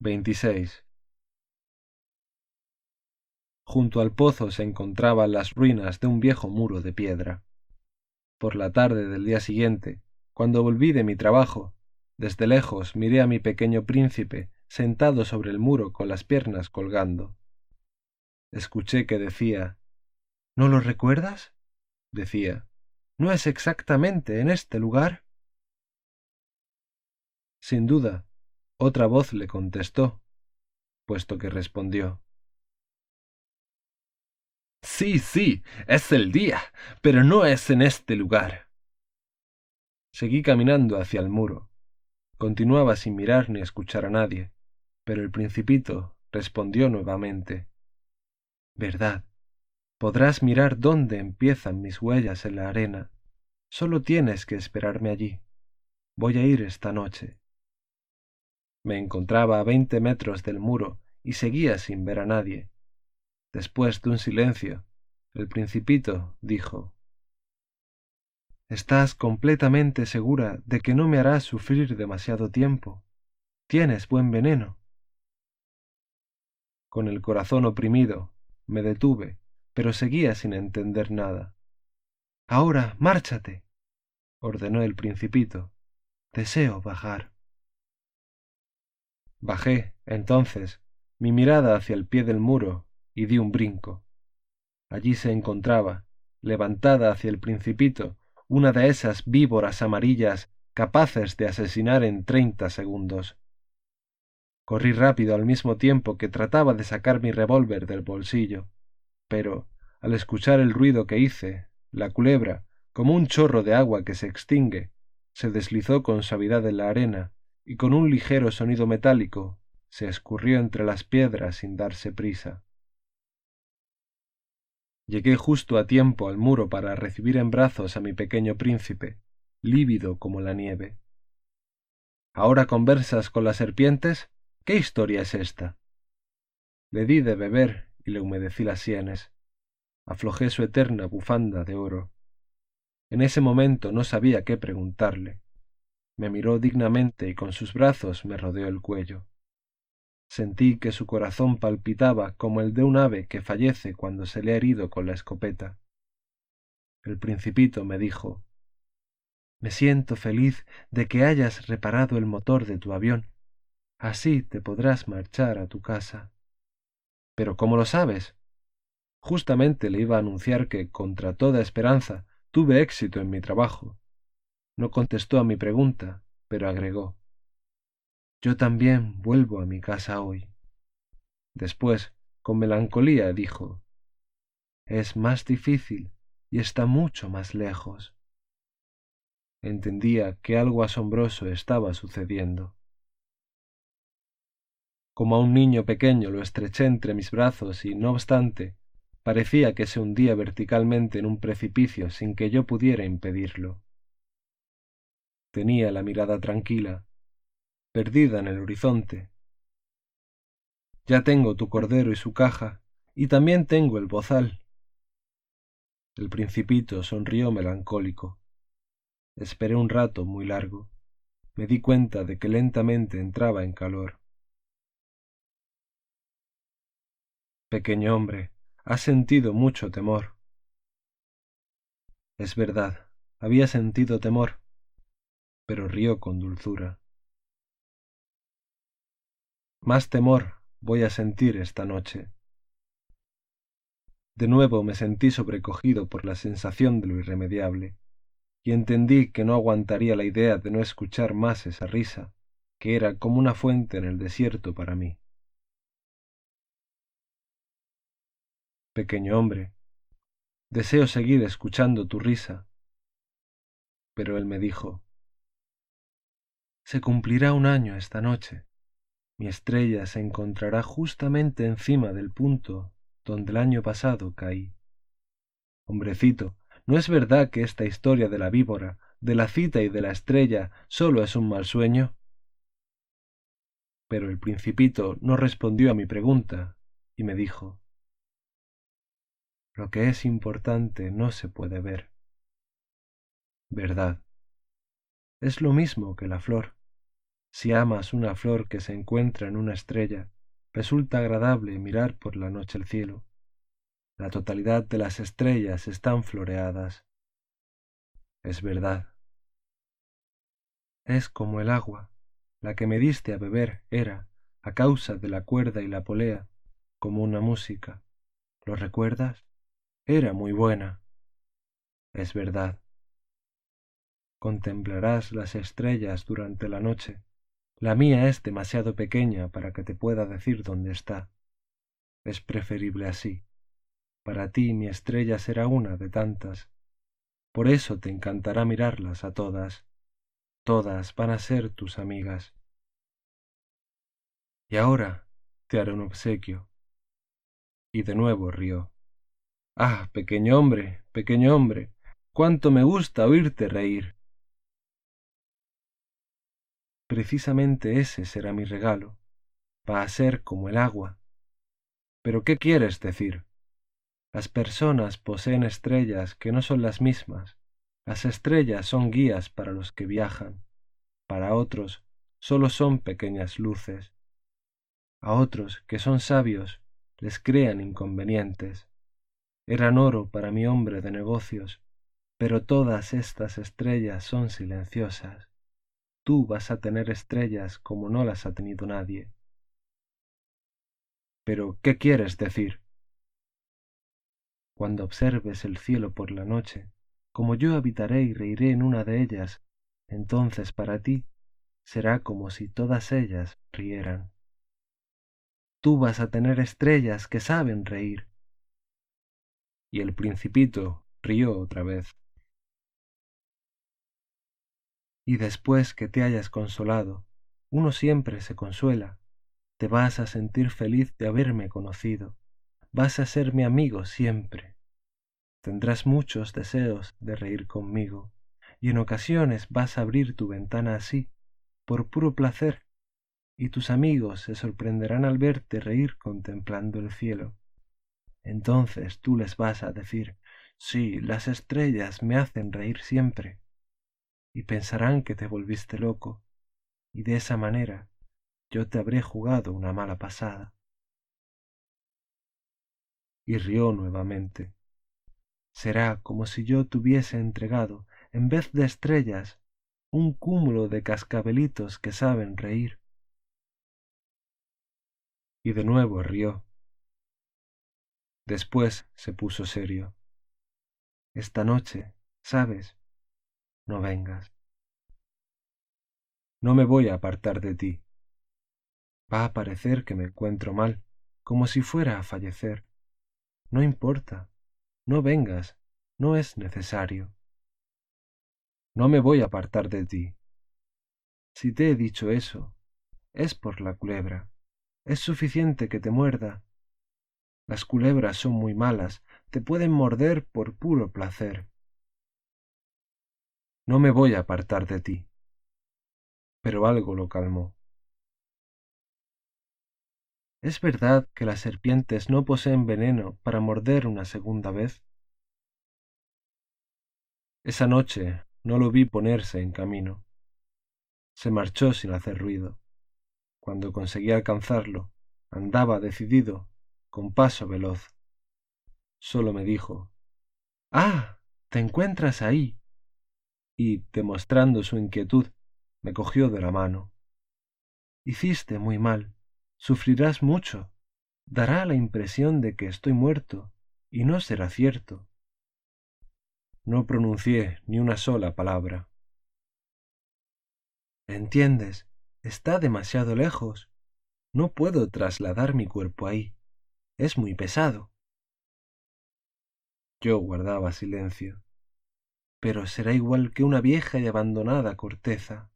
26. Junto al pozo se encontraban las ruinas de un viejo muro de piedra. Por la tarde del día siguiente, cuando volví de mi trabajo, desde lejos miré a mi pequeño príncipe sentado sobre el muro con las piernas colgando. Escuché que decía ¿No lo recuerdas? decía ¿No es exactamente en este lugar? Sin duda, otra voz le contestó, puesto que respondió Sí, sí, es el día, pero no es en este lugar. Seguí caminando hacia el muro. Continuaba sin mirar ni escuchar a nadie, pero el principito respondió nuevamente. Verdad, podrás mirar dónde empiezan mis huellas en la arena. Solo tienes que esperarme allí. Voy a ir esta noche. Me encontraba a veinte metros del muro y seguía sin ver a nadie. Después de un silencio, el principito dijo ¿Estás completamente segura de que no me harás sufrir demasiado tiempo? Tienes buen veneno. Con el corazón oprimido, me detuve, pero seguía sin entender nada. Ahora, márchate, ordenó el principito. Deseo bajar. Bajé, entonces, mi mirada hacia el pie del muro y di un brinco. Allí se encontraba, levantada hacia el principito, una de esas víboras amarillas capaces de asesinar en treinta segundos. Corrí rápido al mismo tiempo que trataba de sacar mi revólver del bolsillo, pero, al escuchar el ruido que hice, la culebra, como un chorro de agua que se extingue, se deslizó con suavidad en la arena y con un ligero sonido metálico se escurrió entre las piedras sin darse prisa. Llegué justo a tiempo al muro para recibir en brazos a mi pequeño príncipe, lívido como la nieve. ¿Ahora conversas con las serpientes? ¿Qué historia es esta? Le di de beber y le humedecí las sienes. Aflojé su eterna bufanda de oro. En ese momento no sabía qué preguntarle. Me miró dignamente y con sus brazos me rodeó el cuello. Sentí que su corazón palpitaba como el de un ave que fallece cuando se le ha herido con la escopeta. El principito me dijo Me siento feliz de que hayas reparado el motor de tu avión. Así te podrás marchar a tu casa. Pero ¿cómo lo sabes? Justamente le iba a anunciar que, contra toda esperanza, tuve éxito en mi trabajo. No contestó a mi pregunta, pero agregó yo también vuelvo a mi casa hoy. Después, con melancolía, dijo Es más difícil y está mucho más lejos. Entendía que algo asombroso estaba sucediendo. Como a un niño pequeño lo estreché entre mis brazos y, no obstante, parecía que se hundía verticalmente en un precipicio sin que yo pudiera impedirlo. Tenía la mirada tranquila, perdida en el horizonte. Ya tengo tu cordero y su caja, y también tengo el bozal. El principito sonrió melancólico. Esperé un rato muy largo. Me di cuenta de que lentamente entraba en calor. Pequeño hombre, has sentido mucho temor. Es verdad, había sentido temor, pero rió con dulzura. Más temor voy a sentir esta noche. De nuevo me sentí sobrecogido por la sensación de lo irremediable, y entendí que no aguantaría la idea de no escuchar más esa risa, que era como una fuente en el desierto para mí. Pequeño hombre, deseo seguir escuchando tu risa. Pero él me dijo, Se cumplirá un año esta noche. Mi estrella se encontrará justamente encima del punto donde el año pasado caí. Hombrecito, ¿no es verdad que esta historia de la víbora, de la cita y de la estrella sólo es un mal sueño? Pero el principito no respondió a mi pregunta y me dijo Lo que es importante no se puede ver. Verdad. Es lo mismo que la flor Si amas una flor que se encuentra en una estrella, resulta agradable mirar por la noche el cielo. La totalidad de las estrellas están floreadas. Es verdad. Es como el agua, la que me diste a beber era, a causa de la cuerda y la polea, como una música. ¿Lo recuerdas? Era muy buena. Es verdad. Contemplarás las estrellas durante la noche. La mía es demasiado pequeña para que te pueda decir dónde está. Es preferible así. Para ti mi estrella será una de tantas. Por eso te encantará mirarlas a todas. Todas van a ser tus amigas. Y ahora te haré un obsequio. Y de nuevo rió. Ah, pequeño hombre, pequeño hombre, cuánto me gusta oírte reír. Precisamente ese será mi regalo. Va a ser como el agua. Pero ¿qué quieres decir? Las personas poseen estrellas que no son las mismas. Las estrellas son guías para los que viajan. Para otros solo son pequeñas luces. A otros que son sabios les crean inconvenientes. Eran oro para mi hombre de negocios, pero todas estas estrellas son silenciosas tú vas a tener estrellas como no las ha tenido nadie. Pero, ¿qué quieres decir? Cuando observes el cielo por la noche, como yo habitaré y reiré en una de ellas, entonces para ti será como si todas ellas rieran. Tú vas a tener estrellas que saben reír. Y el principito rió otra vez y después que te hayas consolado, uno siempre se consuela, te vas a sentir feliz de haberme conocido, vas a ser mi amigo siempre. Tendrás muchos deseos de reír conmigo, y en ocasiones vas a abrir tu ventana así, por puro placer, y tus amigos se sorprenderán al verte reír contemplando el cielo. Entonces tú les vas a decir, sí, las estrellas me hacen reír siempre y pensarán que te volviste loco, y de esa manera yo te habré jugado una mala pasada. Y rió nuevamente. Será como si yo tuviese entregado, en vez de estrellas, un cúmulo de cascabelitos que saben reír. Y de nuevo rió. Después se puso serio. Esta noche, ¿sabes? No vengas. No me voy a apartar de ti. Va a parecer que me encuentro mal, como si fuera a fallecer. No importa, no vengas, no es necesario. No me voy a apartar de ti. Si te he dicho eso, es por la culebra. Es suficiente que te muerda. Las culebras son muy malas, te pueden morder por puro placer. No me voy a apartar de ti. Pero algo lo calmó. ¿Es verdad que las serpientes no poseen veneno para morder una segunda vez? Esa noche no lo vi ponerse en camino. Se marchó sin hacer ruido. Cuando conseguí alcanzarlo, andaba decidido, con paso veloz. Solo me dijo, Ah, te encuentras ahí y, demostrando su inquietud, me cogió de la mano. Hiciste muy mal, sufrirás mucho, dará la impresión de que estoy muerto, y no será cierto. No pronuncié ni una sola palabra. ¿Entiendes? Está demasiado lejos. No puedo trasladar mi cuerpo ahí. Es muy pesado. Yo guardaba silencio pero será igual que una vieja y abandonada corteza.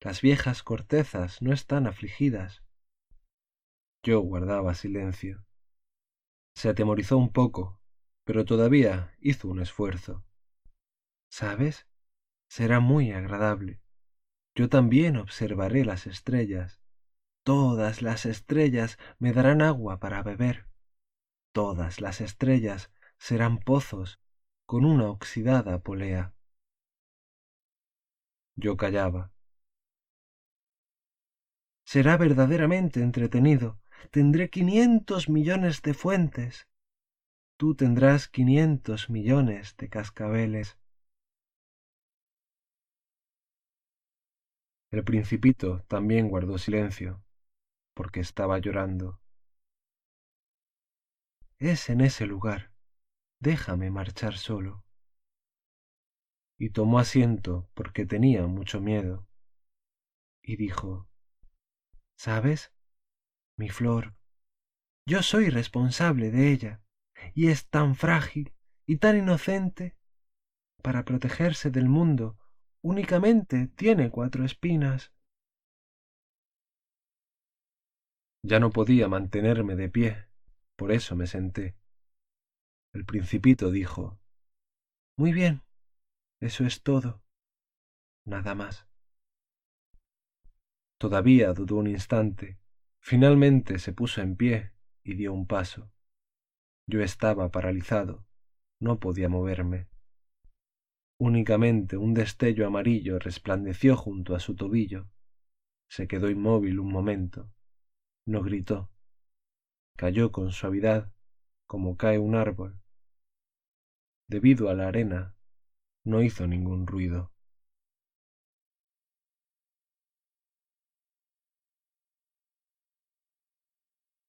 Las viejas cortezas no están afligidas. Yo guardaba silencio. Se atemorizó un poco, pero todavía hizo un esfuerzo. ¿Sabes? Será muy agradable. Yo también observaré las estrellas. Todas las estrellas me darán agua para beber. Todas las estrellas serán pozos con una oxidada polea. Yo callaba. Será verdaderamente entretenido. Tendré quinientos millones de fuentes. Tú tendrás quinientos millones de cascabeles. El principito también guardó silencio, porque estaba llorando. Es en ese lugar. Déjame marchar solo. Y tomó asiento porque tenía mucho miedo. Y dijo, ¿Sabes? Mi flor, yo soy responsable de ella, y es tan frágil y tan inocente. Para protegerse del mundo, únicamente tiene cuatro espinas. Ya no podía mantenerme de pie por eso me senté. El principito dijo, Muy bien, eso es todo. Nada más. Todavía dudó un instante. Finalmente se puso en pie y dio un paso. Yo estaba paralizado, no podía moverme. Únicamente un destello amarillo resplandeció junto a su tobillo. Se quedó inmóvil un momento. No gritó cayó con suavidad como cae un árbol. Debido a la arena, no hizo ningún ruido.